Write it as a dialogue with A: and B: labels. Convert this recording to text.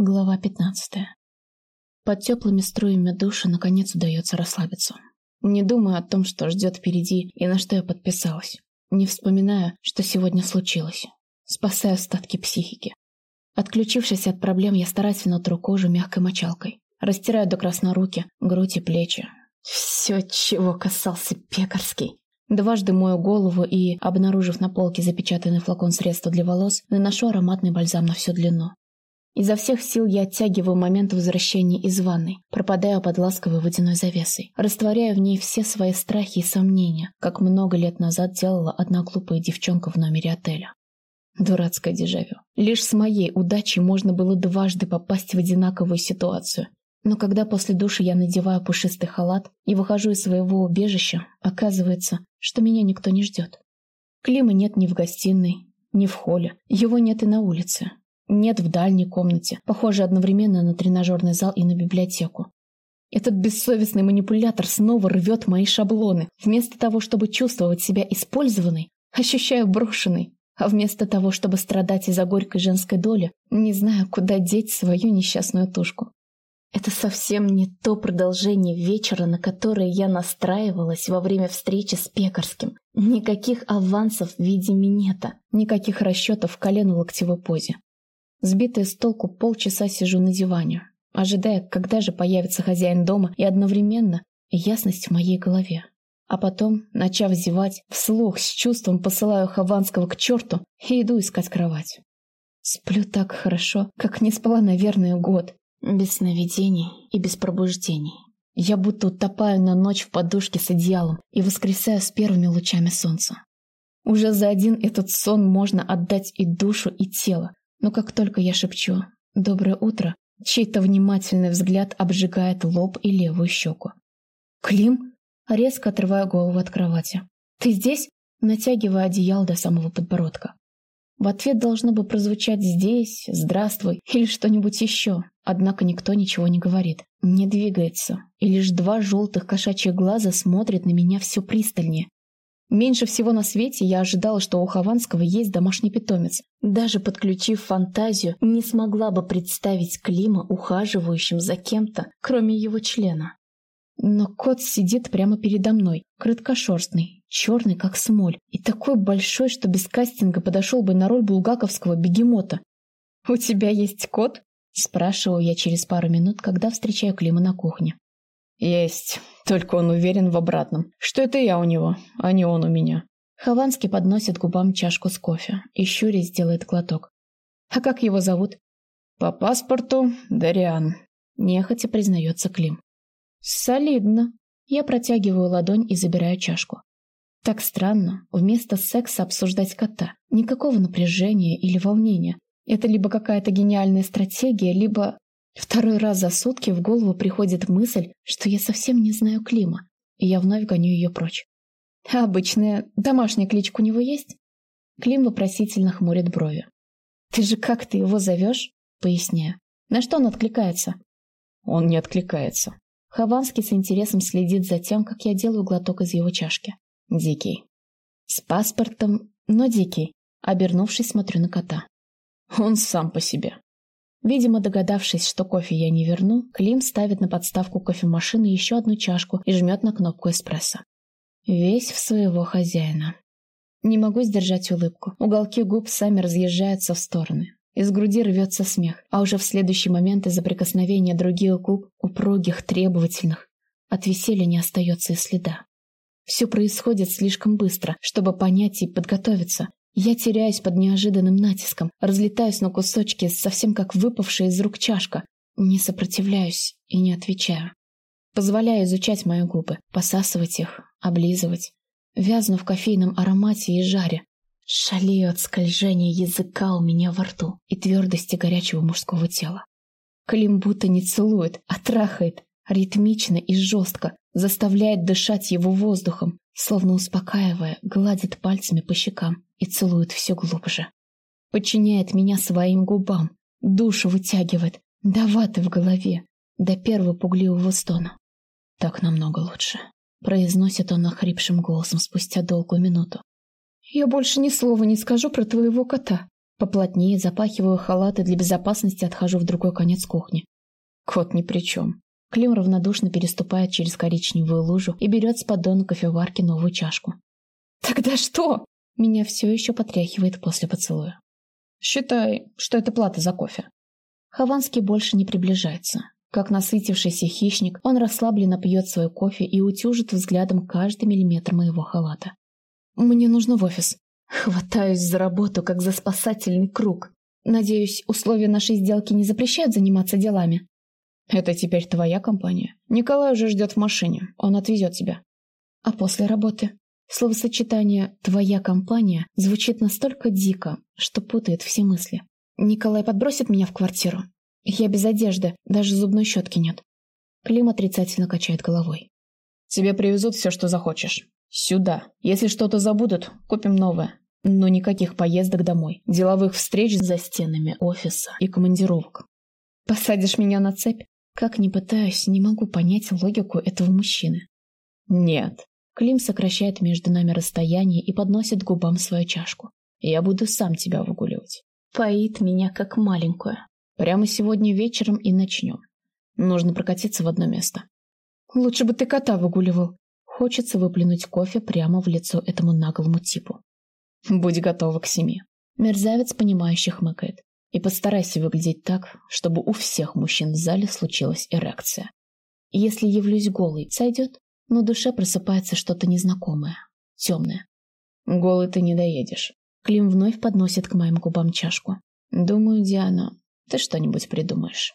A: Глава 15. Под теплыми струями душа наконец удается расслабиться. Не думаю о том, что ждет впереди и на что я подписалась. Не вспоминаю, что сегодня случилось. Спасаю остатки психики. Отключившись от проблем, я старательно тру кожу мягкой мочалкой. Растираю до красной руки, грудь и плечи. Все, чего касался пекарский. Дважды мою голову и, обнаружив на полке запечатанный флакон средства для волос, наношу ароматный бальзам на всю длину. Изо всех сил я оттягиваю момент возвращения из ванной, пропадаю под ласковой водяной завесой, растворяю в ней все свои страхи и сомнения, как много лет назад делала одна глупая девчонка в номере отеля. Дурацкое дежавю. Лишь с моей удачей можно было дважды попасть в одинаковую ситуацию. Но когда после души я надеваю пушистый халат и выхожу из своего убежища, оказывается, что меня никто не ждет. Клима нет ни в гостиной, ни в холле, его нет и на улице. Нет в дальней комнате, похоже одновременно на тренажерный зал и на библиотеку. Этот бессовестный манипулятор снова рвет мои шаблоны. Вместо того, чтобы чувствовать себя использованной, ощущаю брошенной. А вместо того, чтобы страдать из-за горькой женской доли, не знаю, куда деть свою несчастную тушку. Это совсем не то продолжение вечера, на которое я настраивалась во время встречи с Пекарским. Никаких авансов в виде минета, никаких расчетов в колено-локтевой позе. Сбитая с толку полчаса сижу на диване, ожидая, когда же появится хозяин дома и одновременно ясность в моей голове. А потом, начав зевать, вслух с чувством посылаю Хованского к черту и иду искать кровать. Сплю так хорошо, как не спала, наверное, год. Без сновидений и без пробуждений. Я будто утопаю на ночь в подушке с одеялом и воскресаю с первыми лучами солнца. Уже за один этот сон можно отдать и душу, и тело, но как только я шепчу «Доброе утро», чей-то внимательный взгляд обжигает лоб и левую щеку. «Клим?» Резко отрываю голову от кровати. «Ты здесь?» Натягиваю одеяло до самого подбородка. В ответ должно бы прозвучать «здесь», «здравствуй» или что-нибудь еще. Однако никто ничего не говорит, не двигается, и лишь два желтых кошачьих глаза смотрят на меня все пристальнее. Меньше всего на свете я ожидала, что у Хованского есть домашний питомец. Даже подключив фантазию, не смогла бы представить Клима ухаживающим за кем-то, кроме его члена. Но кот сидит прямо передо мной, краткошерстный, черный как смоль, и такой большой, что без кастинга подошел бы на роль булгаковского бегемота. «У тебя есть кот?» – спрашиваю я через пару минут, когда встречаю Клима на кухне. «Есть. Только он уверен в обратном, что это я у него, а не он у меня». Хованский подносит губам чашку с кофе и щурясь делает глоток. «А как его зовут?» «По паспорту Дариан», – нехотя признается Клим. «Солидно». Я протягиваю ладонь и забираю чашку. Так странно, вместо секса обсуждать кота. Никакого напряжения или волнения. Это либо какая-то гениальная стратегия, либо Второй раз за сутки в голову приходит мысль, что я совсем не знаю Клима, и я вновь гоню ее прочь. А обычная домашняя кличка у него есть? Клим вопросительно хмурит брови. «Ты же как ты его зовешь?» Поясняю. На что он откликается? Он не откликается. Хованский с интересом следит за тем, как я делаю глоток из его чашки. Дикий. С паспортом, но дикий. Обернувшись, смотрю на кота. Он сам по себе. Видимо, догадавшись, что кофе я не верну, Клим ставит на подставку кофемашины еще одну чашку и жмет на кнопку эспрессо. Весь в своего хозяина. Не могу сдержать улыбку. Уголки губ сами разъезжаются в стороны. Из груди рвется смех, а уже в следующий момент из-за прикосновения других губ, упругих, требовательных, от веселья не остается и следа. Все происходит слишком быстро, чтобы понять и подготовиться, я теряюсь под неожиданным натиском, разлетаюсь на кусочки, совсем как выпавшая из рук чашка. Не сопротивляюсь и не отвечаю. Позволяю изучать мои губы, посасывать их, облизывать. Вязну в кофейном аромате и жаре. Шалею от скольжения языка у меня во рту и твердости горячего мужского тела. Клим будто не целует, а трахает, ритмично и жестко, заставляет дышать его воздухом, словно успокаивая, гладит пальцами по щекам и целует все глубже. Подчиняет меня своим губам, душу вытягивает, до ваты в голове, до первого пугливого стона. Так намного лучше, произносит он охрипшим голосом спустя долгую минуту. Я больше ни слова не скажу про твоего кота. Поплотнее запахиваю халат и для безопасности отхожу в другой конец кухни. Кот ни при чем. Клим равнодушно переступает через коричневую лужу и берет с поддона кофеварки новую чашку. «Тогда что?» Меня все еще потряхивает после поцелуя. «Считай, что это плата за кофе». Хованский больше не приближается. Как насытившийся хищник, он расслабленно пьет свой кофе и утюжит взглядом каждый миллиметр моего халата. «Мне нужно в офис». Хватаюсь за работу, как за спасательный круг. Надеюсь, условия нашей сделки не запрещают заниматься делами. Это теперь твоя компания. Николай уже ждет в машине. Он отвезет тебя. А после работы? Словосочетание «твоя компания» звучит настолько дико, что путает все мысли. Николай подбросит меня в квартиру. Я без одежды, даже зубной щетки нет. Клим отрицательно качает головой. Тебе привезут все, что захочешь. Сюда. Если что-то забудут, купим новое. Но никаких поездок домой, деловых встреч за стенами офиса и командировок. Посадишь меня на цепь? Как ни пытаюсь, не могу понять логику этого мужчины. Нет, Клим сокращает между нами расстояние и подносит к губам свою чашку. Я буду сам тебя выгуливать. Поит меня как маленькую. Прямо сегодня вечером и начнем. Нужно прокатиться в одно место. Лучше бы ты кота выгуливал. Хочется выплюнуть кофе прямо в лицо этому наглому типу. Будь готова к семи. Мерзавец, понимающий, хмыкает. И постарайся выглядеть так, чтобы у всех мужчин в зале случилась эрекция. Если явлюсь голой, сойдет? но душе просыпается что-то незнакомое, темное. Голый ты не доедешь. Клим вновь подносит к моим губам чашку. Думаю, Диана, ты что-нибудь придумаешь.